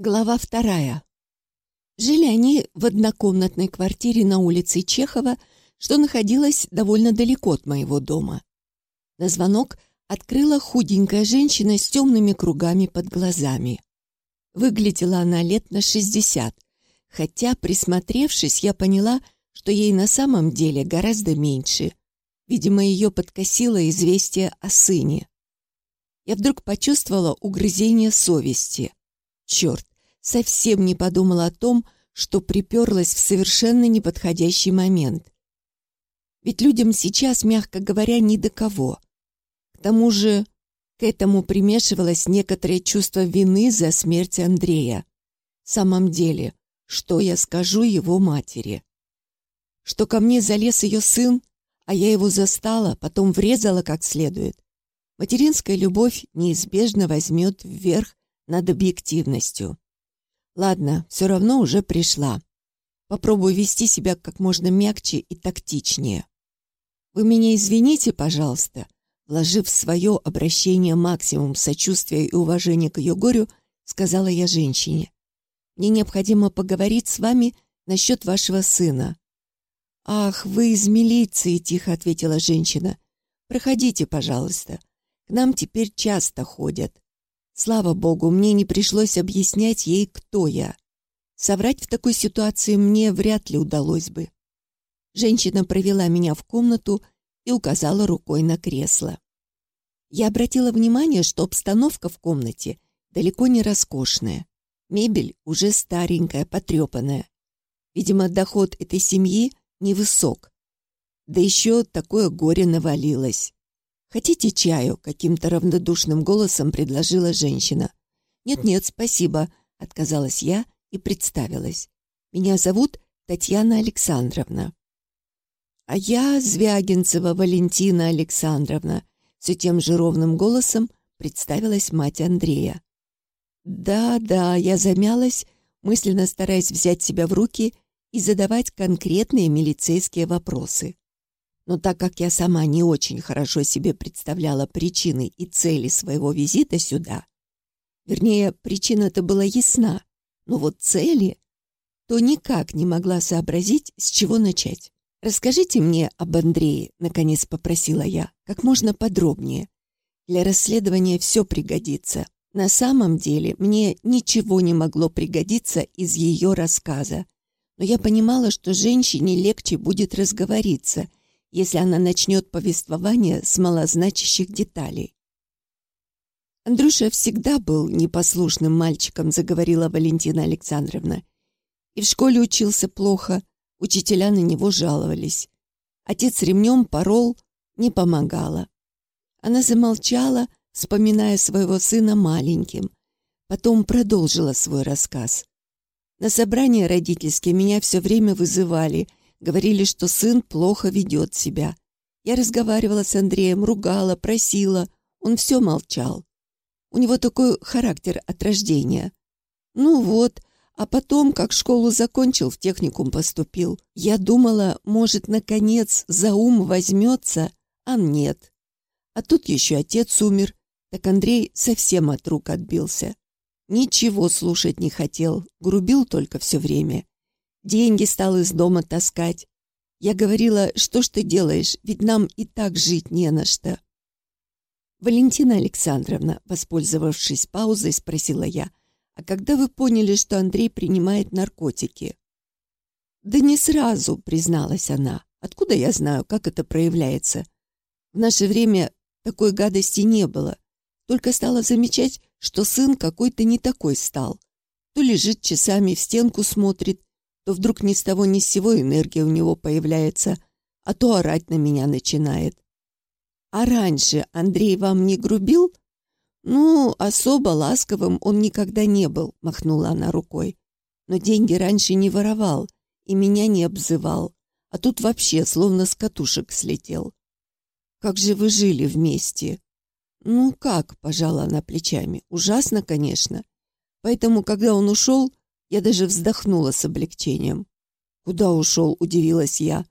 Глава вторая. Жили они в однокомнатной квартире на улице Чехова, что находилась довольно далеко от моего дома. На звонок открыла худенькая женщина с темными кругами под глазами. Выглядела она лет на шестьдесят, хотя, присмотревшись, я поняла, что ей на самом деле гораздо меньше. Видимо, ее подкосило известие о сыне. Я вдруг почувствовала угрызение совести. Черт, совсем не подумала о том, что приперлась в совершенно неподходящий момент. Ведь людям сейчас, мягко говоря, ни до кого. К тому же к этому примешивалось некоторое чувство вины за смерть Андрея. В самом деле, что я скажу его матери? Что ко мне залез ее сын, а я его застала, потом врезала как следует. Материнская любовь неизбежно возьмет вверх над объективностью. Ладно, все равно уже пришла. Попробую вести себя как можно мягче и тактичнее. Вы меня извините, пожалуйста, вложив в свое обращение максимум сочувствия и уважения к ее горю, сказала я женщине. Мне необходимо поговорить с вами насчет вашего сына. «Ах, вы из милиции!» — тихо ответила женщина. «Проходите, пожалуйста. К нам теперь часто ходят. Слава богу, мне не пришлось объяснять ей, кто я. Соврать в такой ситуации мне вряд ли удалось бы. Женщина провела меня в комнату и указала рукой на кресло. Я обратила внимание, что обстановка в комнате далеко не роскошная. Мебель уже старенькая, потрепанная. Видимо, доход этой семьи невысок. Да еще такое горе навалилось. «Хотите чаю?» — каким-то равнодушным голосом предложила женщина. «Нет-нет, спасибо», — отказалась я и представилась. «Меня зовут Татьяна Александровна». «А я Звягинцева Валентина Александровна», — все тем же ровным голосом представилась мать Андрея. «Да-да», — я замялась, мысленно стараясь взять себя в руки и задавать конкретные милицейские вопросы. Но так как я сама не очень хорошо себе представляла причины и цели своего визита сюда, вернее, причина-то была ясна, но вот цели, то никак не могла сообразить, с чего начать. «Расскажите мне об Андрее», — наконец попросила я, как можно подробнее. Для расследования все пригодится. На самом деле мне ничего не могло пригодиться из ее рассказа. Но я понимала, что женщине легче будет разговориться, если она начнет повествование с малозначащих деталей. «Андрюша всегда был непослушным мальчиком», — заговорила Валентина Александровна. «И в школе учился плохо, учителя на него жаловались. Отец ремнем порол, не помогала». Она замолчала, вспоминая своего сына маленьким. Потом продолжила свой рассказ. На собрания родительские меня все время вызывали — Говорили, что сын плохо ведет себя. Я разговаривала с Андреем, ругала, просила. Он все молчал. У него такой характер от рождения. Ну вот, а потом, как школу закончил, в техникум поступил. Я думала, может, наконец за ум возьмется, а нет. А тут еще отец умер, так Андрей совсем от рук отбился. Ничего слушать не хотел, грубил только все время. Деньги стал из дома таскать. Я говорила, что ж ты делаешь, ведь нам и так жить не на что. Валентина Александровна, воспользовавшись паузой, спросила я, а когда вы поняли, что Андрей принимает наркотики? Да не сразу, призналась она. Откуда я знаю, как это проявляется? В наше время такой гадости не было. Только стала замечать, что сын какой-то не такой стал. То лежит часами в стенку смотрит, то вдруг ни с того ни с сего энергия у него появляется, а то орать на меня начинает. А раньше Андрей вам не грубил? Ну, особо ласковым он никогда не был, махнула она рукой. Но деньги раньше не воровал и меня не обзывал, а тут вообще словно с катушек слетел. Как же вы жили вместе? Ну как, пожала она плечами. Ужасно, конечно. Поэтому, когда он ушел, я даже вздохнула с облегчением. «Куда ушел?» — удивилась я.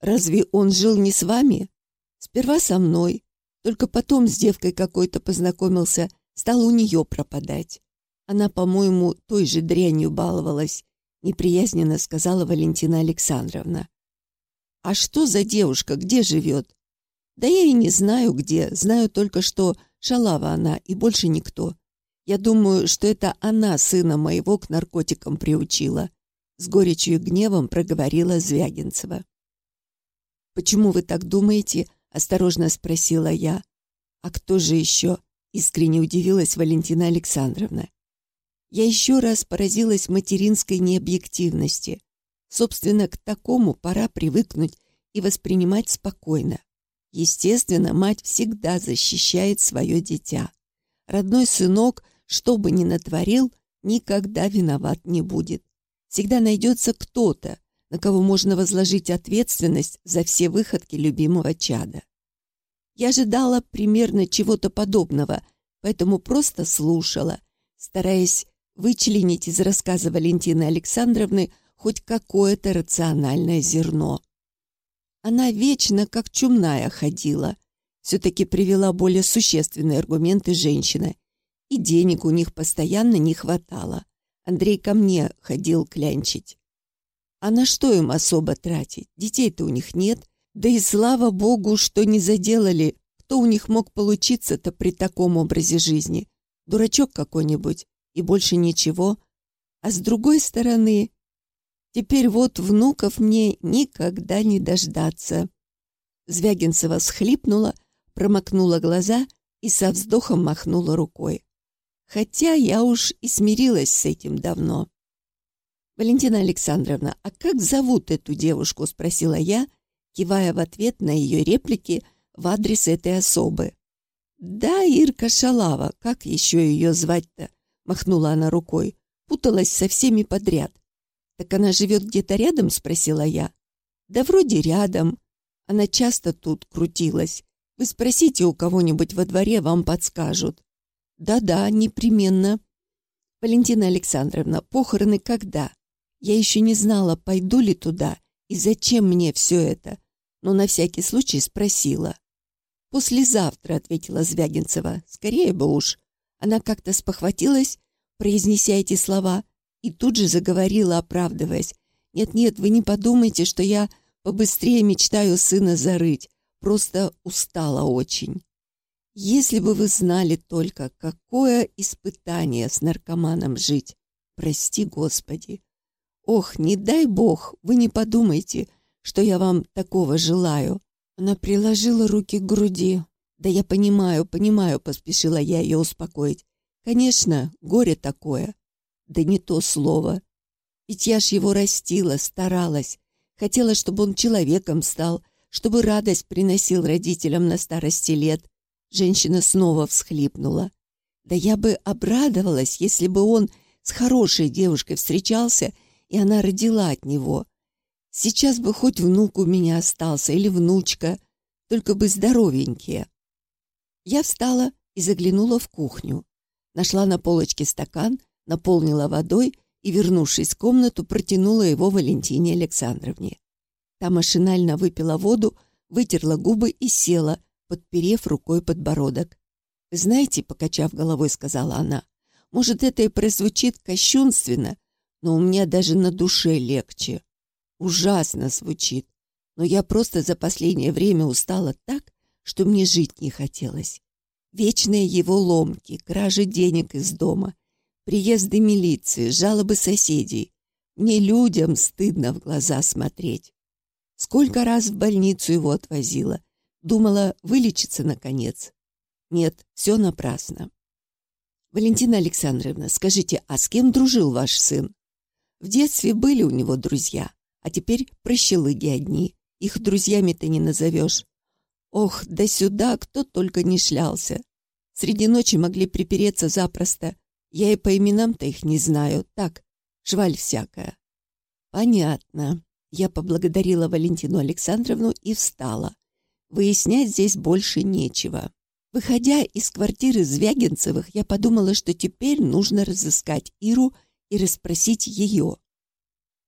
«Разве он жил не с вами?» «Сперва со мной, только потом с девкой какой-то познакомился, стал у нее пропадать. Она, по-моему, той же дрянью баловалась, неприязненно сказала Валентина Александровна. А что за девушка, где живет? Да я и не знаю где, знаю только, что шалава она и больше никто. Я думаю, что это она сына моего к наркотикам приучила. С горечью и гневом проговорила Звягинцева. «Почему вы так думаете?» — осторожно спросила я. «А кто же еще?» — искренне удивилась Валентина Александровна. Я еще раз поразилась материнской необъективности. Собственно, к такому пора привыкнуть и воспринимать спокойно. Естественно, мать всегда защищает свое дитя. Родной сынок, что бы ни натворил, никогда виноват не будет. Всегда найдется кто-то, на кого можно возложить ответственность за все выходки любимого чада. Я ожидала примерно чего-то подобного, поэтому просто слушала, стараясь вычленить из рассказа Валентины Александровны хоть какое-то рациональное зерно. Она вечно как чумная ходила. Все-таки привела более существенные аргументы женщина. И денег у них постоянно не хватало. Андрей ко мне ходил клянчить. А на что им особо тратить? Детей-то у них нет. Да и слава богу, что не заделали. Кто у них мог получиться-то при таком образе жизни? Дурачок какой-нибудь. И больше ничего. А с другой стороны, теперь вот внуков мне никогда не дождаться. Звягинцева схлипнула, промокнула глаза и со вздохом махнула рукой. Хотя я уж и смирилась с этим давно. «Валентина Александровна, а как зовут эту девушку?» — спросила я, кивая в ответ на ее реплики в адрес этой особы. «Да, Ирка Шалава, как еще ее звать-то?» — махнула она рукой. Путалась со всеми подряд. «Так она живет где-то рядом?» — спросила я. «Да вроде рядом. Она часто тут крутилась. Вы спросите у кого-нибудь во дворе, вам подскажут». «Да-да, непременно». «Валентина Александровна, похороны когда?» Я еще не знала, пойду ли туда и зачем мне все это, но на всякий случай спросила. «Послезавтра», — ответила Звягинцева, — «скорее бы уж». Она как-то спохватилась, произнеся эти слова, и тут же заговорила, оправдываясь. «Нет-нет, вы не подумайте, что я побыстрее мечтаю сына зарыть. Просто устала очень. Если бы вы знали только, какое испытание с наркоманом жить. Прости, Господи. Ох, не дай бог, вы не подумайте, что я вам такого желаю. Она приложила руки к груди. Да я понимаю, понимаю, поспешила я ее успокоить. Конечно, горе такое. Да не то слово. Ведь я ж его растила, старалась. Хотела, чтобы он человеком стал, чтобы радость приносил родителям на старости лет. Женщина снова всхлипнула. Да я бы обрадовалась, если бы он с хорошей девушкой встречался и она родила от него. Сейчас бы хоть внук у меня остался или внучка, только бы здоровенькие. Я встала и заглянула в кухню. Нашла на полочке стакан, наполнила водой и, вернувшись в комнату, протянула его Валентине Александровне. Та машинально выпила воду, вытерла губы и села, подперев рукой подбородок. «Знаете, — покачав головой, сказала она, — может, это и прозвучит кощунственно, но у меня даже на душе легче. Ужасно звучит, но я просто за последнее время устала так, что мне жить не хотелось. Вечные его ломки, кражи денег из дома, приезды милиции, жалобы соседей. Мне людям стыдно в глаза смотреть. Сколько раз в больницу его отвозила. Думала, вылечиться наконец. Нет, все напрасно. Валентина Александровна, скажите, а с кем дружил ваш сын? В детстве были у него друзья, а теперь прощелыги одни. Их друзьями-то не назовешь. Ох, да сюда кто только не шлялся. Среди ночи могли припереться запросто. Я и по именам-то их не знаю. Так, шваль всякая. Понятно. Я поблагодарила Валентину Александровну и встала. Выяснять здесь больше нечего. Выходя из квартиры Звягинцевых, я подумала, что теперь нужно разыскать Иру и расспросить ее.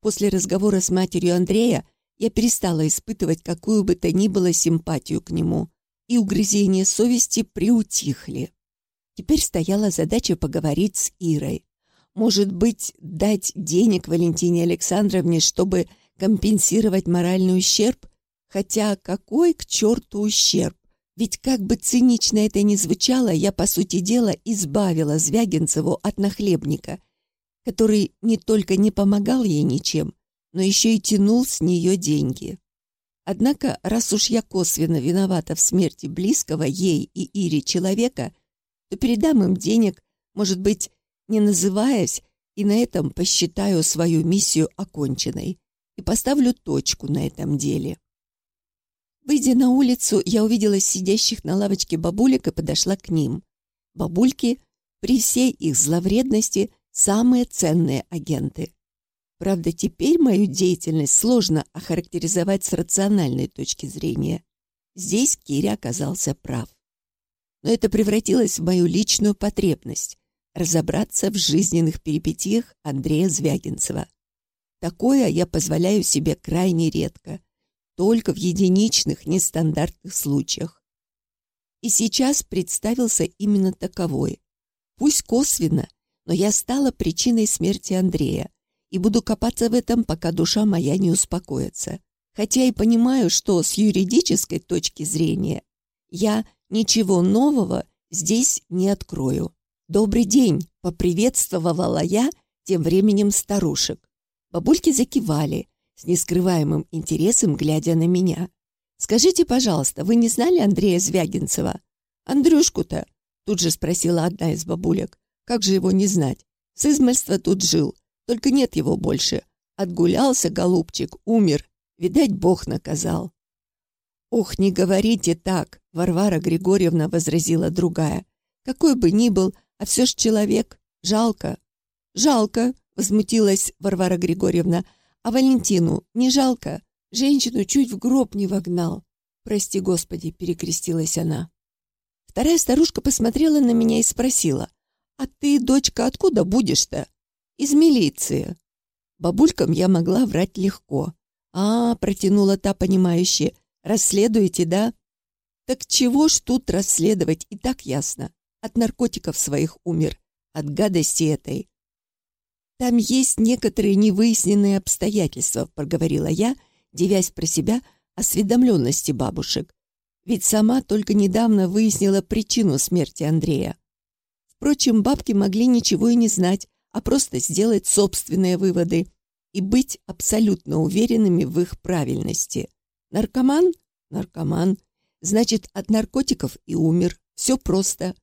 После разговора с матерью Андрея я перестала испытывать какую бы то ни было симпатию к нему, и угрызения совести приутихли. Теперь стояла задача поговорить с Ирой. Может быть, дать денег Валентине Александровне, чтобы компенсировать моральный ущерб? Хотя какой к черту ущерб? Ведь как бы цинично это ни звучало, я, по сути дела, избавила Звягинцеву от нахлебника, который не только не помогал ей ничем, но еще и тянул с нее деньги. Однако, раз уж я косвенно виновата в смерти близкого ей и Ире человека, то передам им денег, может быть, не называясь, и на этом посчитаю свою миссию оконченной и поставлю точку на этом деле. Выйдя на улицу, я увидела сидящих на лавочке бабулек и подошла к ним. Бабульки, при всей их зловредности, самые ценные агенты. Правда, теперь мою деятельность сложно охарактеризовать с рациональной точки зрения. Здесь Киря оказался прав. Но это превратилось в мою личную потребность – разобраться в жизненных перипетиях Андрея Звягинцева. Такое я позволяю себе крайне редко, только в единичных, нестандартных случаях. И сейчас представился именно таковой. Пусть косвенно, но я стала причиной смерти Андрея и буду копаться в этом, пока душа моя не успокоится. Хотя и понимаю, что с юридической точки зрения я ничего нового здесь не открою. «Добрый день!» — поприветствовала я тем временем старушек. Бабульки закивали, с нескрываемым интересом глядя на меня. «Скажите, пожалуйста, вы не знали Андрея Звягинцева?» «Андрюшку-то?» — тут же спросила одна из бабулек. «Как же его не знать? С измальства тут жил. Только нет его больше. Отгулялся, голубчик, умер. Видать, Бог наказал. «Ох, не говорите так!» — Варвара Григорьевна возразила другая. «Какой бы ни был, а все ж человек. Жалко». «Жалко!» — возмутилась Варвара Григорьевна. «А Валентину не жалко? Женщину чуть в гроб не вогнал». «Прости, Господи!» — перекрестилась она. Вторая старушка посмотрела на меня и спросила. «А ты, дочка, откуда будешь-то?» Из милиции. Бабулькам я могла врать легко. А, протянула та понимающая. Расследуете, да? Так чего ж тут расследовать, и так ясно. От наркотиков своих умер. От гадости этой. Там есть некоторые невыясненные обстоятельства, проговорила я, девясь про себя осведомленности бабушек. Ведь сама только недавно выяснила причину смерти Андрея. Впрочем, бабки могли ничего и не знать, а просто сделать собственные выводы и быть абсолютно уверенными в их правильности. Наркоман? Наркоман. Значит, от наркотиков и умер. Все просто.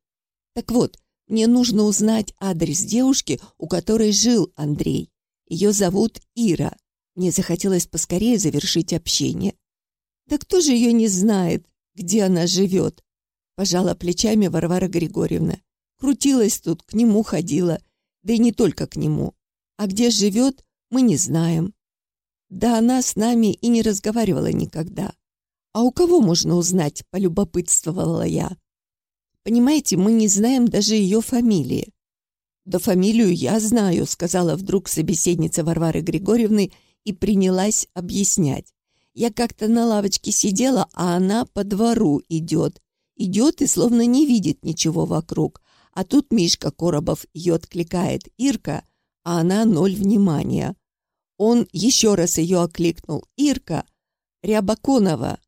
Так вот, мне нужно узнать адрес девушки, у которой жил Андрей. Ее зовут Ира. Мне захотелось поскорее завершить общение. Да кто же ее не знает, где она живет? Пожала плечами Варвара Григорьевна. Крутилась тут, к нему ходила да и не только к нему. А где живет, мы не знаем. Да она с нами и не разговаривала никогда. А у кого можно узнать, полюбопытствовала я. Понимаете, мы не знаем даже ее фамилии. «Да фамилию я знаю», — сказала вдруг собеседница Варвары Григорьевны и принялась объяснять. «Я как-то на лавочке сидела, а она по двору идет. Идет и словно не видит ничего вокруг. А тут Мишка Коробов ее откликает «Ирка», а она ноль внимания. Он еще раз ее окликнул «Ирка», Рябаконова.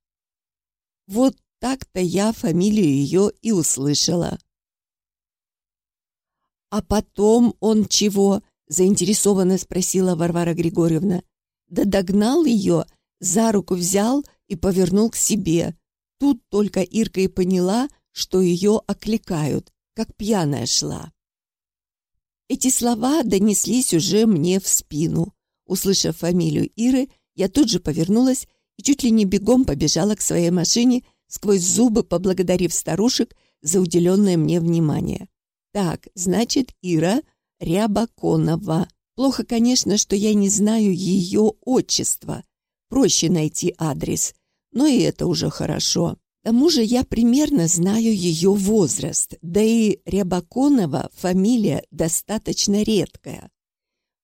Вот так-то я фамилию ее и услышала. «А потом он чего?» — заинтересованно спросила Варвара Григорьевна. «Да догнал ее, за руку взял и повернул к себе. Тут только Ирка и поняла, что ее окликают как пьяная шла. Эти слова донеслись уже мне в спину. Услышав фамилию Иры, я тут же повернулась и чуть ли не бегом побежала к своей машине, сквозь зубы поблагодарив старушек за уделенное мне внимание. Так, значит, Ира Рябаконова. Плохо, конечно, что я не знаю ее отчества. Проще найти адрес, но и это уже хорошо. К тому же я примерно знаю ее возраст, да и Рябаконова фамилия достаточно редкая.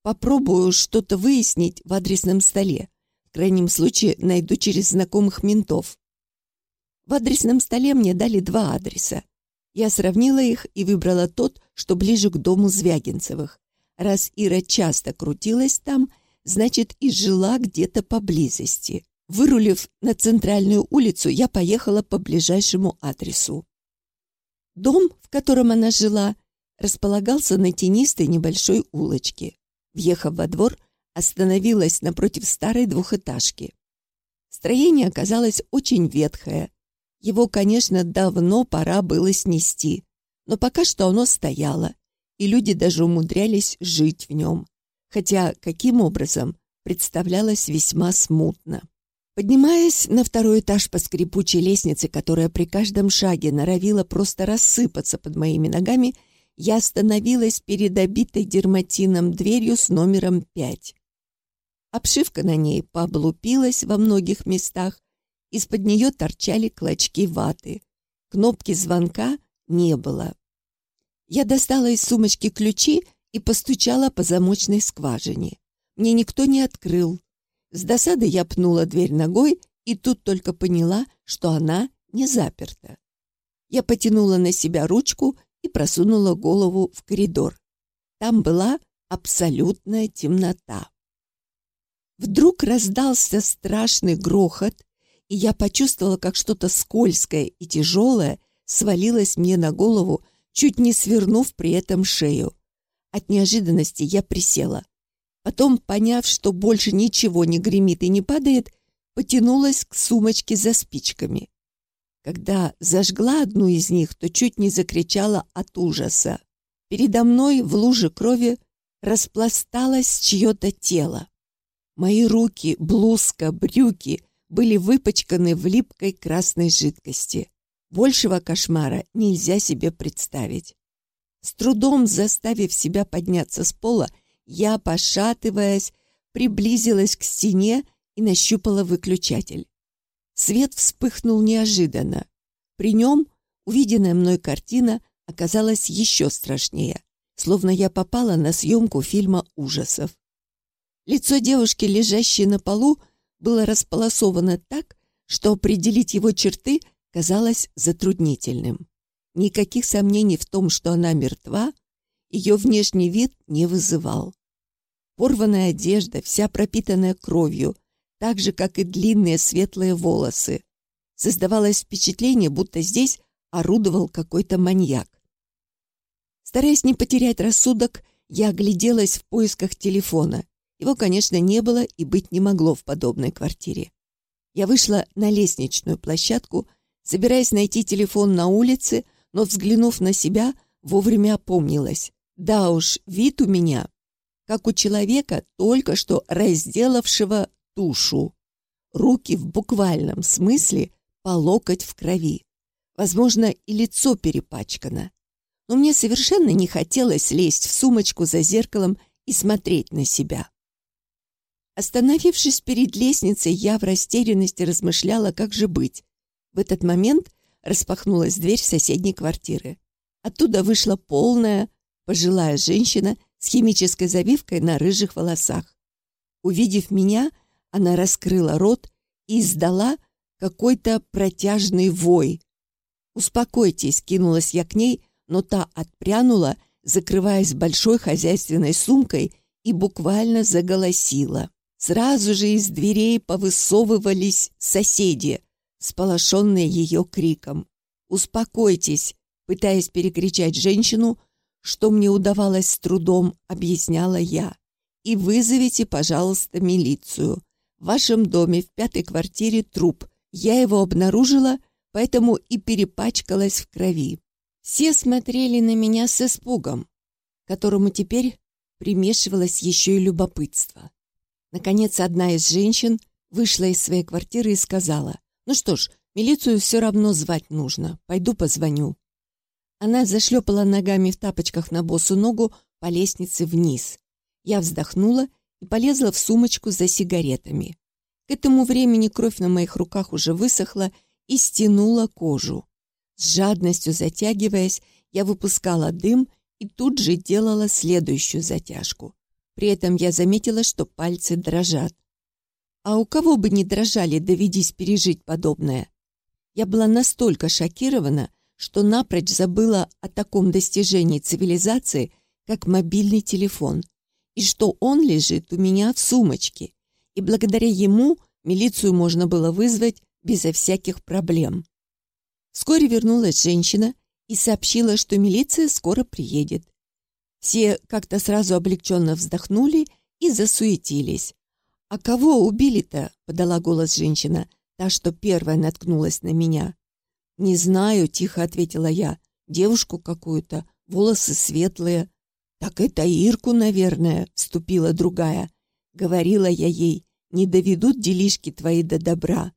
Попробую что-то выяснить в адресном столе. В крайнем случае найду через знакомых ментов. В адресном столе мне дали два адреса. Я сравнила их и выбрала тот, что ближе к дому Звягинцевых. Раз Ира часто крутилась там, значит и жила где-то поблизости. Вырулив на центральную улицу, я поехала по ближайшему адресу. Дом, в котором она жила, располагался на тенистой небольшой улочке. Въехав во двор, остановилась напротив старой двухэтажки. Строение оказалось очень ветхое. Его, конечно, давно пора было снести, но пока что оно стояло, и люди даже умудрялись жить в нем. Хотя каким образом, представлялось весьма смутно. Поднимаясь на второй этаж по скрипучей лестнице, которая при каждом шаге норовила просто рассыпаться под моими ногами, я остановилась перед обитой дерматином дверью с номером 5. Обшивка на ней пооблупилась во многих местах, из-под нее торчали клочки ваты. Кнопки звонка не было. Я достала из сумочки ключи и постучала по замочной скважине. Мне никто не открыл. С досады я пнула дверь ногой и тут только поняла, что она не заперта. Я потянула на себя ручку и просунула голову в коридор. Там была абсолютная темнота. Вдруг раздался страшный грохот, и я почувствовала, как что-то скользкое и тяжелое свалилось мне на голову, чуть не свернув при этом шею. От неожиданности я присела. Потом, поняв, что больше ничего не гремит и не падает, потянулась к сумочке за спичками. Когда зажгла одну из них, то чуть не закричала от ужаса. Передо мной в луже крови распласталось чье-то тело. Мои руки, блузка, брюки были выпачканы в липкой красной жидкости. Большего кошмара нельзя себе представить. С трудом заставив себя подняться с пола, я, пошатываясь, приблизилась к стене и нащупала выключатель. Свет вспыхнул неожиданно. При нем увиденная мной картина оказалась еще страшнее, словно я попала на съемку фильма ужасов. Лицо девушки, лежащей на полу, было располосовано так, что определить его черты казалось затруднительным. Никаких сомнений в том, что она мертва, ее внешний вид не вызывал. Порванная одежда, вся пропитанная кровью, так же, как и длинные светлые волосы. Создавалось впечатление, будто здесь орудовал какой-то маньяк. Стараясь не потерять рассудок, я огляделась в поисках телефона. Его, конечно, не было и быть не могло в подобной квартире. Я вышла на лестничную площадку, собираясь найти телефон на улице, но, взглянув на себя, вовремя опомнилась. Да уж, вид у меня, как у человека, только что разделавшего тушу. Руки в буквальном смысле по локоть в крови. Возможно, и лицо перепачкано. Но мне совершенно не хотелось лезть в сумочку за зеркалом и смотреть на себя. Остановившись перед лестницей, я в растерянности размышляла, как же быть. В этот момент распахнулась дверь соседней квартиры. Оттуда вышла полная, пожилая женщина с химической завивкой на рыжих волосах. Увидев меня, она раскрыла рот и издала какой-то протяжный вой. «Успокойтесь», — кинулась я к ней, но та отпрянула, закрываясь большой хозяйственной сумкой, и буквально заголосила. Сразу же из дверей повысовывались соседи, сполошенные ее криком. «Успокойтесь!» Пытаясь перекричать женщину, что мне удавалось с трудом, объясняла я. «И вызовите, пожалуйста, милицию. В вашем доме в пятой квартире труп. Я его обнаружила, поэтому и перепачкалась в крови». Все смотрели на меня с испугом, которому теперь примешивалось еще и любопытство. Наконец, одна из женщин вышла из своей квартиры и сказала, «Ну что ж, милицию все равно звать нужно. Пойду позвоню». Она зашлепала ногами в тапочках на босу ногу по лестнице вниз. Я вздохнула и полезла в сумочку за сигаретами. К этому времени кровь на моих руках уже высохла и стянула кожу. С жадностью затягиваясь, я выпускала дым и тут же делала следующую затяжку. При этом я заметила, что пальцы дрожат. А у кого бы не дрожали, доведись пережить подобное. Я была настолько шокирована, что напрочь забыла о таком достижении цивилизации, как мобильный телефон, и что он лежит у меня в сумочке, и благодаря ему милицию можно было вызвать безо всяких проблем. Вскоре вернулась женщина и сообщила, что милиция скоро приедет. Все как-то сразу облегченно вздохнули и засуетились. «А кого убили-то?» — подала голос женщина, та, что первая наткнулась на меня. «Не знаю», — тихо ответила я. «Девушку какую-то, волосы светлые». «Так это Ирку, наверное», — вступила другая. Говорила я ей, «не доведут делишки твои до добра».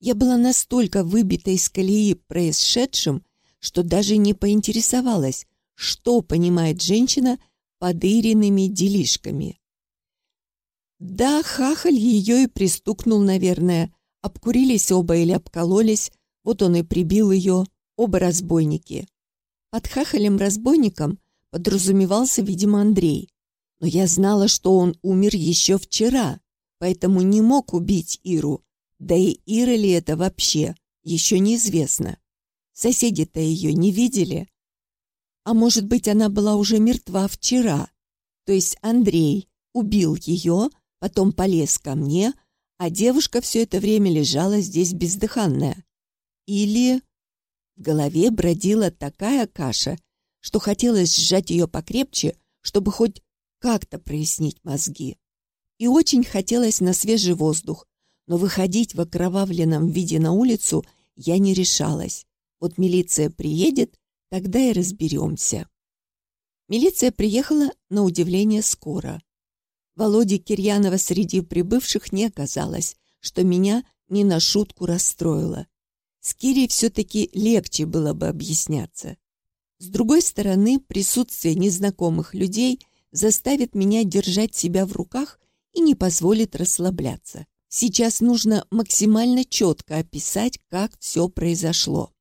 Я была настолько выбита из колеи происшедшим, что даже не поинтересовалась, что понимает женщина под Ириными делишками. Да, хахаль ее и пристукнул, наверное. Обкурились оба или обкололись, вот он и прибил ее, оба разбойники. Под хахалем-разбойником подразумевался, видимо, Андрей. Но я знала, что он умер еще вчера, поэтому не мог убить Иру. Да и Ира ли это вообще, еще неизвестно. Соседи-то ее не видели. А может быть, она была уже мертва вчера. То есть Андрей убил ее, потом полез ко мне, а девушка все это время лежала здесь бездыханная. Или в голове бродила такая каша, что хотелось сжать ее покрепче, чтобы хоть как-то прояснить мозги. И очень хотелось на свежий воздух, но выходить в окровавленном виде на улицу я не решалась. Вот милиция приедет, тогда и разберемся. Милиция приехала, на удивление, скоро. Володи Кирьянова среди прибывших не оказалось, что меня не на шутку расстроило. С Кирей все-таки легче было бы объясняться. С другой стороны, присутствие незнакомых людей заставит меня держать себя в руках и не позволит расслабляться. Сейчас нужно максимально четко описать, как все произошло.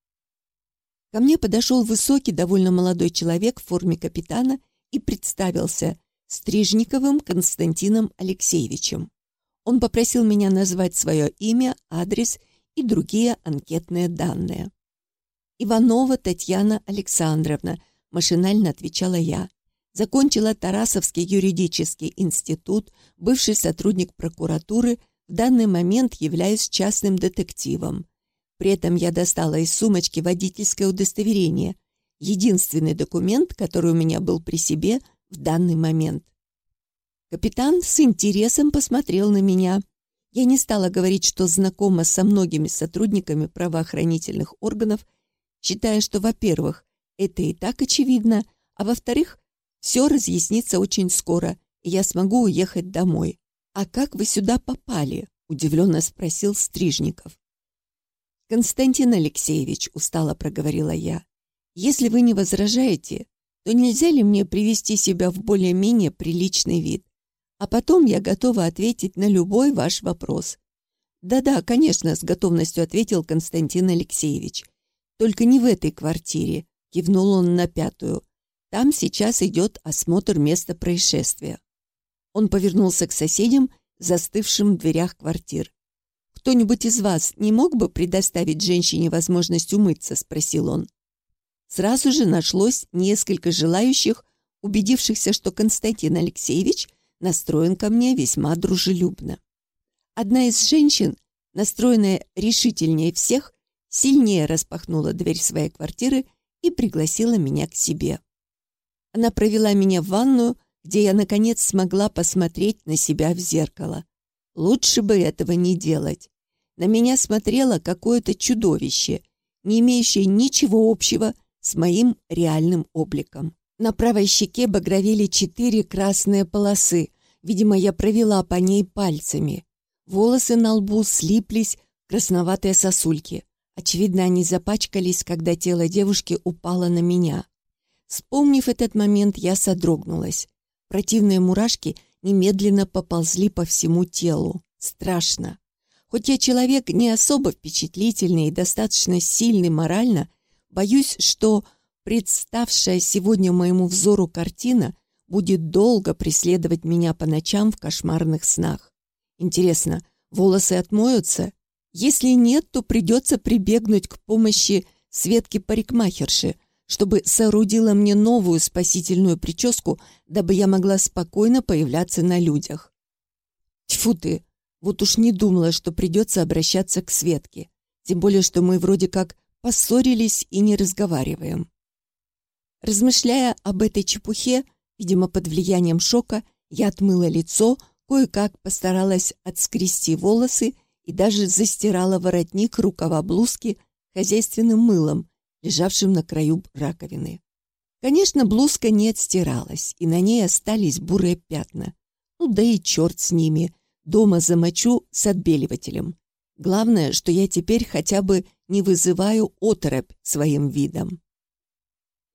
Ко мне подошел высокий, довольно молодой человек в форме капитана и представился Стрижниковым Константином Алексеевичем. Он попросил меня назвать свое имя, адрес и другие анкетные данные. «Иванова Татьяна Александровна», – машинально отвечала я. Закончила Тарасовский юридический институт, бывший сотрудник прокуратуры, в данный момент являюсь частным детективом. При этом я достала из сумочки водительское удостоверение, единственный документ, который у меня был при себе в данный момент. Капитан с интересом посмотрел на меня – я не стала говорить, что знакома со многими сотрудниками правоохранительных органов, считая, что, во-первых, это и так очевидно, а во-вторых, все разъяснится очень скоро, и я смогу уехать домой. «А как вы сюда попали?» – удивленно спросил Стрижников. «Константин Алексеевич», – устало проговорила я, – «если вы не возражаете, то нельзя ли мне привести себя в более-менее приличный вид? А потом я готова ответить на любой ваш вопрос. Да-да, конечно, с готовностью ответил Константин Алексеевич. Только не в этой квартире, кивнул он на пятую. Там сейчас идет осмотр места происшествия. Он повернулся к соседям, застывшим в дверях квартир. «Кто-нибудь из вас не мог бы предоставить женщине возможность умыться?» – спросил он. Сразу же нашлось несколько желающих, убедившихся, что Константин Алексеевич настроен ко мне весьма дружелюбно. Одна из женщин, настроенная решительнее всех, сильнее распахнула дверь своей квартиры и пригласила меня к себе. Она провела меня в ванную, где я, наконец, смогла посмотреть на себя в зеркало. Лучше бы этого не делать. На меня смотрело какое-то чудовище, не имеющее ничего общего с моим реальным обликом. На правой щеке багровели четыре красные полосы. Видимо, я провела по ней пальцами. Волосы на лбу слиплись красноватые сосульки. Очевидно, они запачкались, когда тело девушки упало на меня. Вспомнив этот момент, я содрогнулась. Противные мурашки немедленно поползли по всему телу. Страшно. Хоть я человек не особо впечатлительный и достаточно сильный морально, боюсь, что Представшая сегодня моему взору картина будет долго преследовать меня по ночам в кошмарных снах. Интересно, волосы отмоются? Если нет, то придется прибегнуть к помощи Светки-парикмахерши, чтобы соорудила мне новую спасительную прическу, дабы я могла спокойно появляться на людях. Тьфу ты, вот уж не думала, что придется обращаться к Светке. Тем более, что мы вроде как поссорились и не разговариваем. Размышляя об этой чепухе, видимо, под влиянием шока, я отмыла лицо, кое-как постаралась отскрести волосы и даже застирала воротник рукава блузки хозяйственным мылом, лежавшим на краю раковины. Конечно, блузка не отстиралась, и на ней остались бурые пятна. Ну да и черт с ними, дома замочу с отбеливателем. Главное, что я теперь хотя бы не вызываю оторопь своим видом.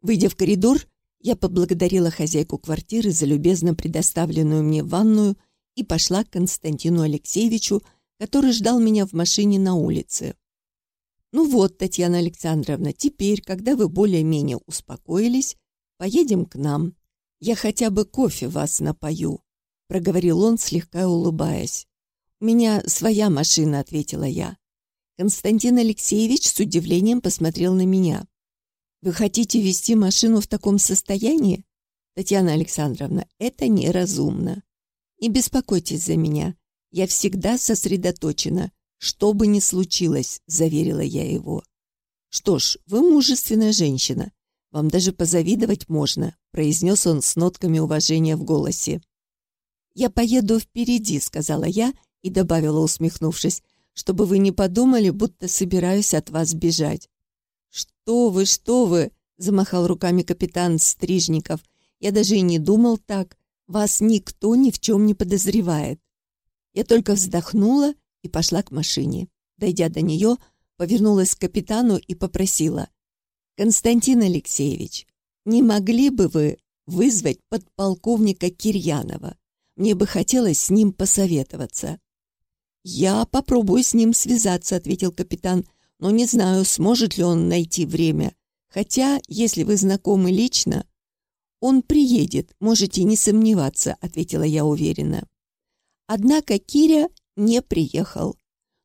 Выйдя в коридор, я поблагодарила хозяйку квартиры за любезно предоставленную мне ванную и пошла к Константину Алексеевичу, который ждал меня в машине на улице. «Ну вот, Татьяна Александровна, теперь, когда вы более-менее успокоились, поедем к нам. Я хотя бы кофе вас напою», — проговорил он, слегка улыбаясь. «У меня своя машина», — ответила я. Константин Алексеевич с удивлением посмотрел на меня. «Вы хотите вести машину в таком состоянии?» «Татьяна Александровна, это неразумно. Не беспокойтесь за меня. Я всегда сосредоточена, что бы ни случилось», — заверила я его. «Что ж, вы мужественная женщина. Вам даже позавидовать можно», — произнес он с нотками уважения в голосе. «Я поеду впереди», — сказала я и добавила, усмехнувшись, чтобы вы не подумали, будто собираюсь от вас бежать. «Что вы, что вы!» — замахал руками капитан Стрижников. «Я даже и не думал так. Вас никто ни в чем не подозревает». Я только вздохнула и пошла к машине. Дойдя до нее, повернулась к капитану и попросила. «Константин Алексеевич, не могли бы вы вызвать подполковника Кирьянова? Мне бы хотелось с ним посоветоваться». «Я попробую с ним связаться», — ответил капитан, «но не знаю, сможет ли он найти время. Хотя, если вы знакомы лично...» «Он приедет, можете не сомневаться», — ответила я уверенно. Однако Киря не приехал.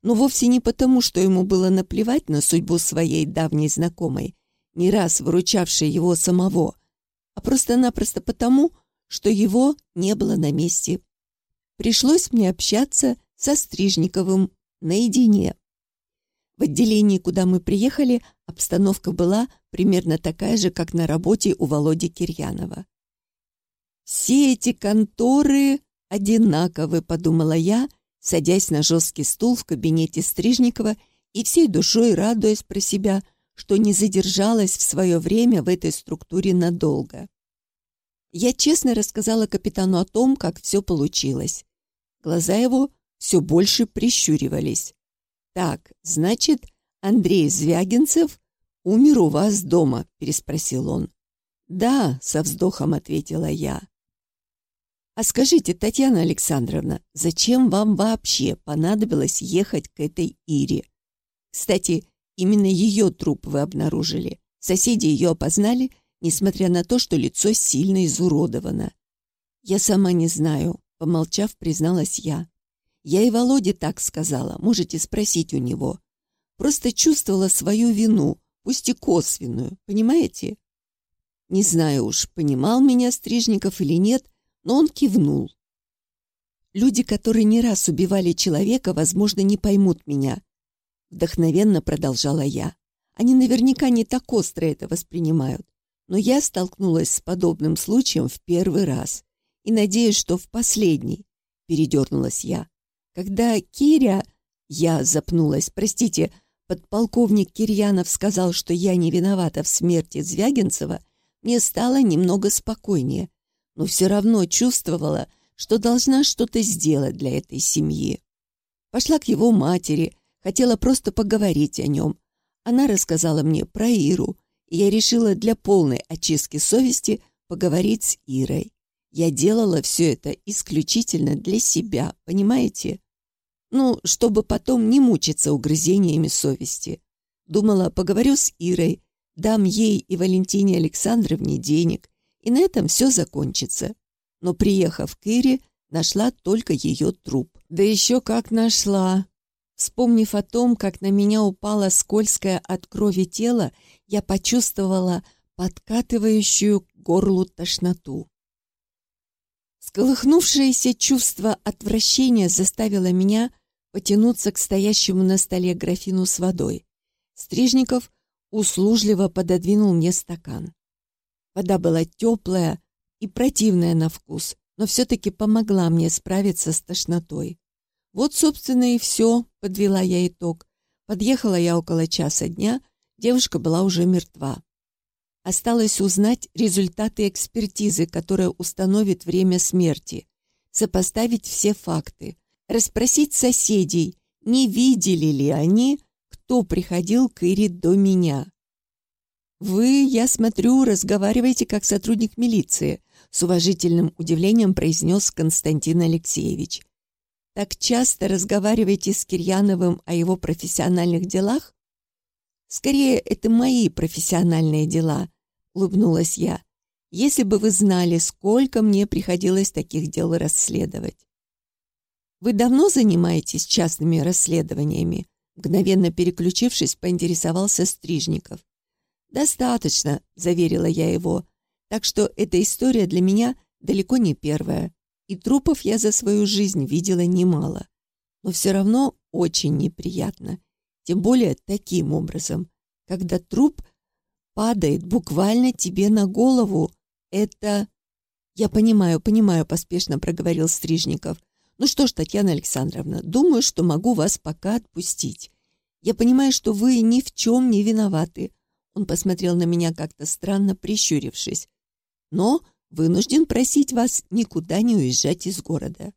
Но вовсе не потому, что ему было наплевать на судьбу своей давней знакомой, не раз выручавшей его самого, а просто-напросто потому, что его не было на месте. Пришлось мне общаться со Стрижниковым наедине. В отделении, куда мы приехали, обстановка была примерно такая же, как на работе у Володи Кирьянова. «Все эти конторы одинаковы», — подумала я, садясь на жесткий стул в кабинете Стрижникова и всей душой радуясь про себя, что не задержалась в свое время в этой структуре надолго. Я честно рассказала капитану о том, как все получилось. Глаза его все больше прищуривались. «Так, значит, Андрей Звягинцев умер у вас дома?» – переспросил он. «Да», – со вздохом ответила я. «А скажите, Татьяна Александровна, зачем вам вообще понадобилось ехать к этой Ире? Кстати, именно ее труп вы обнаружили. Соседи ее опознали, несмотря на то, что лицо сильно изуродовано. Я сама не знаю, помолчав, призналась я. Я и Володе так сказала, можете спросить у него. Просто чувствовала свою вину, пусть и косвенную, понимаете? Не знаю уж, понимал меня Стрижников или нет, но он кивнул. Люди, которые не раз убивали человека, возможно, не поймут меня. Вдохновенно продолжала я. Они наверняка не так остро это воспринимают. Но я столкнулась с подобным случаем в первый раз. И надеюсь, что в последний. Передернулась я. Когда Киря... Я запнулась. Простите, подполковник Кирьянов сказал, что я не виновата в смерти Звягинцева, мне стало немного спокойнее, но все равно чувствовала, что должна что-то сделать для этой семьи. Пошла к его матери, хотела просто поговорить о нем. Она рассказала мне про Иру, я решила для полной очистки совести поговорить с Ирой. Я делала все это исключительно для себя, понимаете? Ну, чтобы потом не мучиться угрызениями совести. Думала, поговорю с Ирой, дам ей и Валентине Александровне денег, и на этом все закончится. Но, приехав к Ире, нашла только ее труп. Да еще как нашла! Вспомнив о том, как на меня упало скользкое от крови тело, я почувствовала подкатывающую к горлу тошноту. Сколыхнувшееся чувство отвращения заставило меня потянуться к стоящему на столе графину с водой. Стрижников услужливо пододвинул мне стакан. Вода была теплая и противная на вкус, но все-таки помогла мне справиться с тошнотой. Вот, собственно, и все, подвела я итог. Подъехала я около часа дня, девушка была уже мертва. Осталось узнать результаты экспертизы, которая установит время смерти, сопоставить все факты, расспросить соседей, не видели ли они, кто приходил к Ире до меня. «Вы, я смотрю, разговариваете как сотрудник милиции», с уважительным удивлением произнес Константин Алексеевич. «Так часто разговариваете с Кирьяновым о его профессиональных делах?» «Скорее, это мои профессиональные дела», — улыбнулась я. «Если бы вы знали, сколько мне приходилось таких дел расследовать». «Вы давно занимаетесь частными расследованиями?» Мгновенно переключившись, поинтересовался Стрижников. «Достаточно», — заверила я его. «Так что эта история для меня далеко не первая, и трупов я за свою жизнь видела немало. Но все равно очень неприятно, тем более таким образом, когда труп падает буквально тебе на голову. Это...» «Я понимаю, понимаю», — поспешно проговорил Стрижников. «Ну что ж, Татьяна Александровна, думаю, что могу вас пока отпустить. Я понимаю, что вы ни в чем не виноваты. Он посмотрел на меня как-то странно, прищурившись. «Но вынужден просить вас никуда не уезжать из города».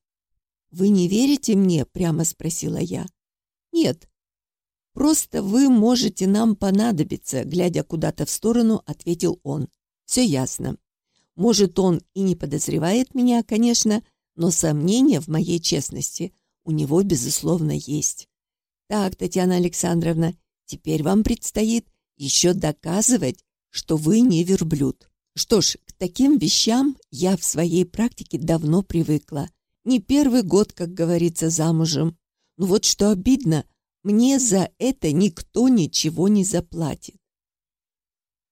«Вы не верите мне?» — прямо спросила я. «Нет. Просто вы можете нам понадобиться», — глядя куда-то в сторону, ответил он. «Все ясно. Может, он и не подозревает меня, конечно, но сомнения в моей честности у него, безусловно, есть. Так, Татьяна Александровна, теперь вам предстоит еще доказывать, что вы не верблюд. Что ж, таким вещам я в своей практике давно привыкла. Не первый год, как говорится, замужем. Но вот что обидно, мне за это никто ничего не заплатит.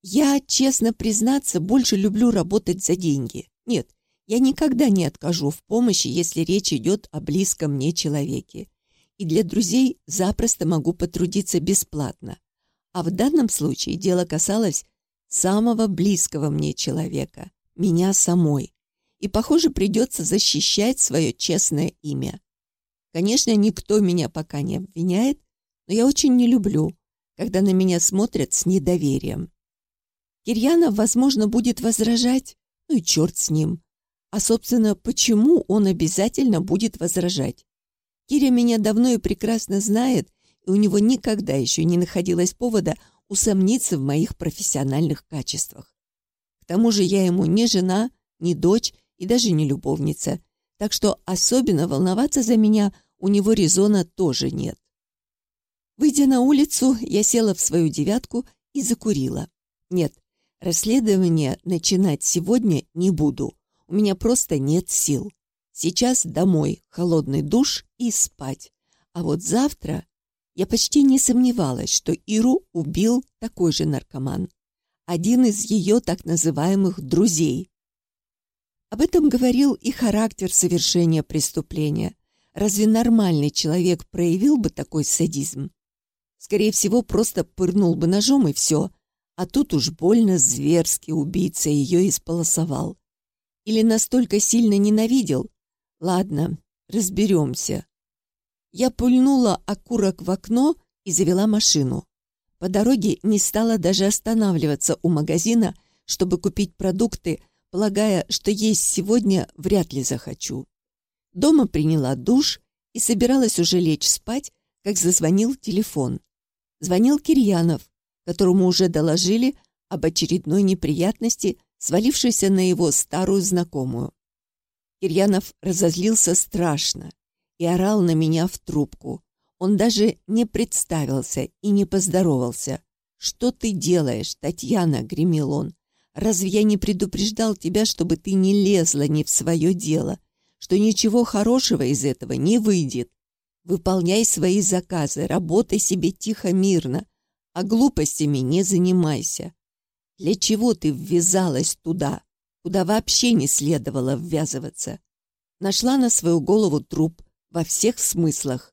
Я, честно признаться, больше люблю работать за деньги. Нет, я никогда не откажу в помощи, если речь идет о близком мне человеке. И для друзей запросто могу потрудиться бесплатно. А в данном случае дело касалось самого близкого мне человека, меня самой. И, похоже, придется защищать свое честное имя. Конечно, никто меня пока не обвиняет, но я очень не люблю, когда на меня смотрят с недоверием. Кирьянов, возможно, будет возражать, ну и черт с ним. А, собственно, почему он обязательно будет возражать? Киря меня давно и прекрасно знает и у него никогда еще не находилось повода усомниться в моих профессиональных качествах. К тому же я ему не жена, не дочь и даже не любовница, так что особенно волноваться за меня у него резона тоже нет. Выйдя на улицу, я села в свою девятку и закурила. Нет, расследование начинать сегодня не буду. У меня просто нет сил. Сейчас домой, холодный душ и спать. А вот завтра я почти не сомневалась, что Иру убил такой же наркоман. Один из ее так называемых «друзей». Об этом говорил и характер совершения преступления. Разве нормальный человек проявил бы такой садизм? Скорее всего, просто пырнул бы ножом и все. А тут уж больно зверски убийца ее исполосовал. Или настолько сильно ненавидел? Ладно, разберемся. Я пульнула окурок в окно и завела машину. По дороге не стала даже останавливаться у магазина, чтобы купить продукты, полагая, что есть сегодня вряд ли захочу. Дома приняла душ и собиралась уже лечь спать, как зазвонил телефон. Звонил Кирьянов, которому уже доложили об очередной неприятности, свалившейся на его старую знакомую. Кирьянов разозлился страшно и орал на меня в трубку. Он даже не представился и не поздоровался. «Что ты делаешь, Татьяна?» — гремел он. «Разве я не предупреждал тебя, чтобы ты не лезла не в свое дело, что ничего хорошего из этого не выйдет? Выполняй свои заказы, работай себе тихо-мирно, а глупостями не занимайся. Для чего ты ввязалась туда, куда вообще не следовало ввязываться? Нашла на свою голову труп во всех смыслах.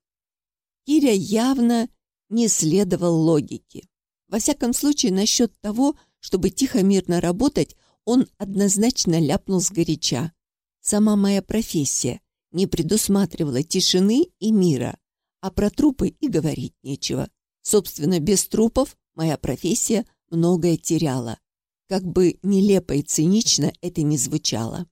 Киря явно не следовал логике. Во всяком случае, насчет того, чтобы тихо-мирно работать, он однозначно ляпнул сгоряча. Сама моя профессия не предусматривала тишины и мира, а про трупы и говорить нечего. Собственно, без трупов моя профессия многое теряла. Как бы нелепо и цинично это ни звучало.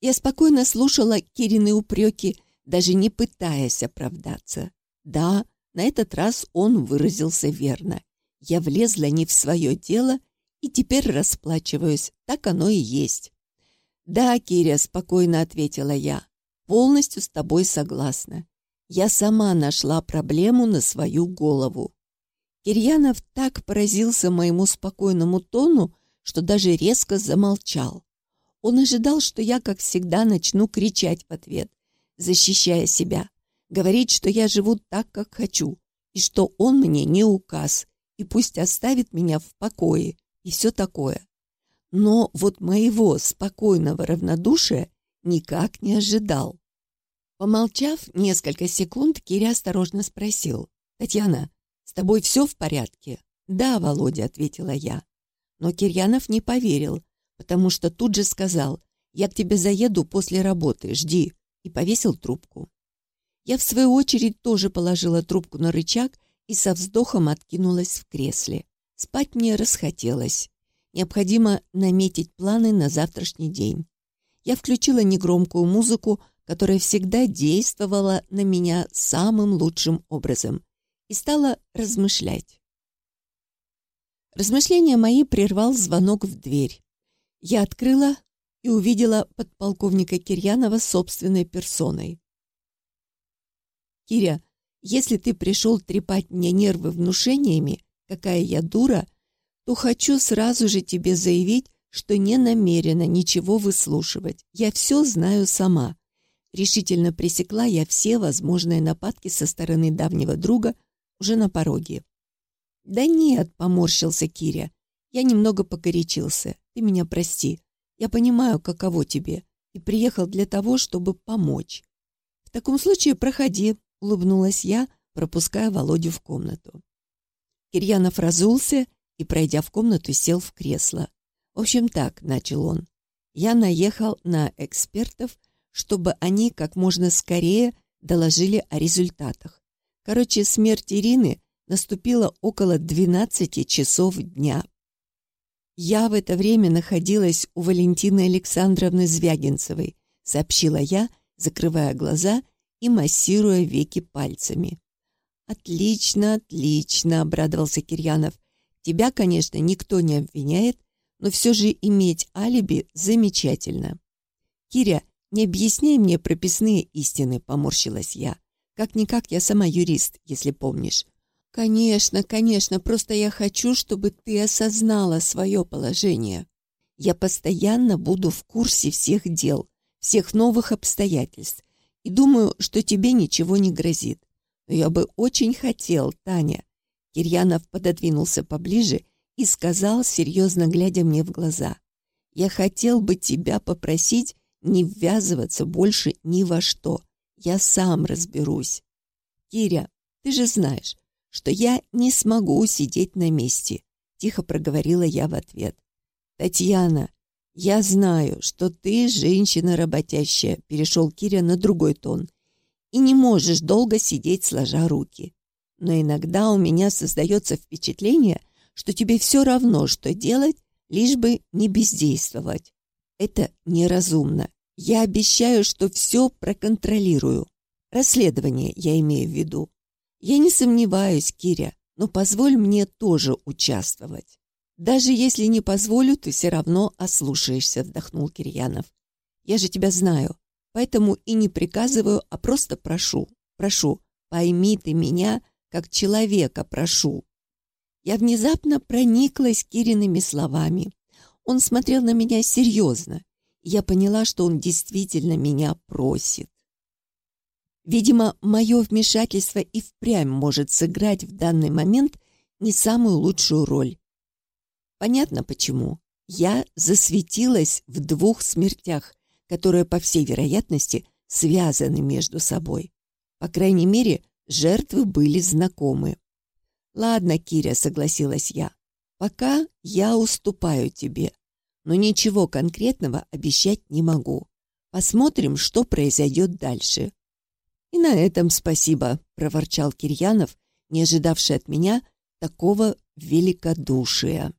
Я спокойно слушала Кирины упреки, даже не пытаясь оправдаться. Да, на этот раз он выразился верно. Я влезла не в свое дело и теперь расплачиваюсь. Так оно и есть. «Да, Киря», — спокойно ответила я, — «полностью с тобой согласна. Я сама нашла проблему на свою голову. Кирьянов так поразился моему спокойному тону, что даже резко замолчал. Он ожидал, что я, как всегда, начну кричать в ответ, защищая себя, говорить, что я живу так, как хочу, и что он мне не указ, и пусть оставит меня в покое, и все такое. Но вот моего спокойного равнодушия никак не ожидал. Помолчав несколько секунд, Киря осторожно спросил. «Татьяна, «С тобой все в порядке?» «Да, Володя», — ответила я. Но Кирьянов не поверил, потому что тут же сказал, «Я к тебе заеду после работы, жди», и повесил трубку. Я, в свою очередь, тоже положила трубку на рычаг и со вздохом откинулась в кресле. Спать мне расхотелось. Необходимо наметить планы на завтрашний день. Я включила негромкую музыку, которая всегда действовала на меня самым лучшим образом и стала размышлять. Размышления мои прервал звонок в дверь. Я открыла и увидела подполковника Кирьянова собственной персоной. «Киря, если ты пришел трепать мне нервы внушениями, какая я дура, то хочу сразу же тебе заявить, что не намерена ничего выслушивать. Я все знаю сама». Решительно пресекла я все возможные нападки со стороны давнего друга – уже на пороге. «Да нет», — поморщился Киря. «Я немного погорячился. Ты меня прости. Я понимаю, каково тебе, и приехал для того, чтобы помочь». «В таком случае проходи», — улыбнулась я, пропуская Володю в комнату. Кирьянов разулся и, пройдя в комнату, сел в кресло. «В общем так», — начал он, — «я наехал на экспертов, чтобы они как можно скорее доложили о результатах. Короче, смерть Ирины наступила около 12 часов дня. «Я в это время находилась у Валентины Александровны Звягинцевой», сообщила я, закрывая глаза и массируя веки пальцами. «Отлично, отлично», — обрадовался Кирьянов. «Тебя, конечно, никто не обвиняет, но все же иметь алиби замечательно». «Киря, не объясняй мне прописные истины», — поморщилась я. Как-никак я сама юрист, если помнишь. Конечно, конечно, просто я хочу, чтобы ты осознала свое положение. Я постоянно буду в курсе всех дел, всех новых обстоятельств. И думаю, что тебе ничего не грозит. Но я бы очень хотел, Таня. Кирьянов пододвинулся поближе и сказал, серьезно глядя мне в глаза. Я хотел бы тебя попросить не ввязываться больше ни во что. Я сам разберусь. Киря, ты же знаешь, что я не смогу сидеть на месте, тихо проговорила я в ответ. Татьяна, я знаю, что ты женщина работящая, перешел Киря на другой тон, и не можешь долго сидеть сложа руки. Но иногда у меня создается впечатление, что тебе все равно, что делать, лишь бы не бездействовать. Это неразумно. Я обещаю, что все проконтролирую. Расследование я имею в виду. Я не сомневаюсь, Киря, но позволь мне тоже участвовать. Даже если не позволю, ты все равно ослушаешься, вдохнул Кирьянов. Я же тебя знаю, поэтому и не приказываю, а просто прошу. Прошу, пойми ты меня, как человека прошу. Я внезапно прониклась Кириными словами. Он смотрел на меня серьезно, я поняла, что он действительно меня просит. Видимо, мое вмешательство и впрямь может сыграть в данный момент не самую лучшую роль. Понятно почему. Я засветилась в двух смертях, которые, по всей вероятности, связаны между собой. По крайней мере, жертвы были знакомы. «Ладно, Киря», — согласилась я. «Пока я уступаю тебе, но ничего конкретного обещать не могу. Посмотрим, что произойдет дальше». «И на этом спасибо», — проворчал Кирьянов, не ожидавший от меня такого великодушия.